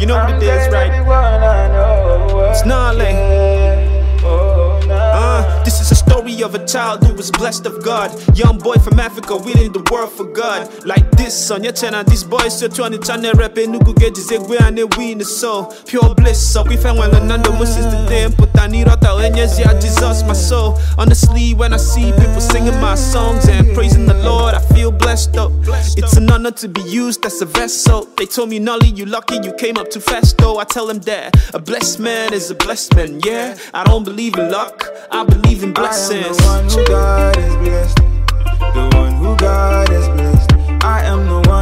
You know what it is, right? Gnarly. Uh, this is a story of a child who was blessed of God. Young boy from Africa, winning the world for God. Like this on your channel, these boys so trying to channel rap and nuku get this egg and they win the soul. Pure bliss. So we found when Nando was since the day put it out and yes, yeah, Jesus, my soul. Honestly, when I see people singing my songs and praising the Lord, I feel blessed though. It's an honor to be used as a vessel. They told me, Nolly, you lucky you came up too fast though. I tell them that a blessed man is a blessed man, yeah. I don't believe in luck, I believe in blessings. I am the one who God has blessed. The one who God has blessed. I am the one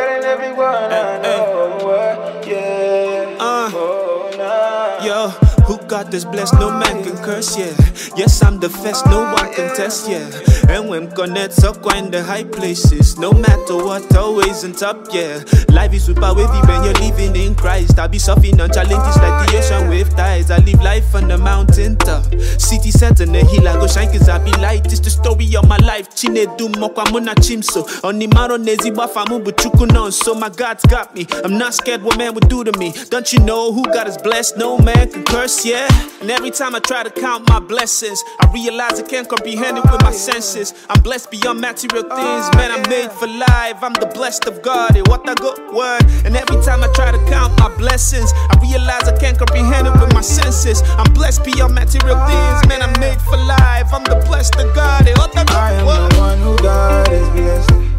telling everyone I eh, eh. know. Eh, yeah. Uh. Oh, nah. Yo, who got this blessed? No man can curse, yeah. Yes, I'm the first, no one can test, yeah. And when connects up in the high places, no matter what, always on top, yeah. Life is super wavy when you're living in Christ. I'll be surfing on challenges like the ocean wave tides. I live life on the mountain top. City set on the hill, I go shine cause I be light. It's the story of my life. Chine do mokwa muna chimso. On the maro nezi wafamu buchuku non. So my God's got me. I'm not scared what man would do to me. Don't you know who God is blessed? No man can curse, yeah. And every time I try to count my blessings, I realize I can't comprehend it with my senses. I'm blessed beyond material things, man. I'm made for life. I'm the blessed of God. eh, What a good word. And every time I try to count my blessings, I realize I can't comprehend it with my senses. I'm blessed beyond material things, man. I'm made for life. I'm the blessed of God. eh, What a I good am the one who God blessed.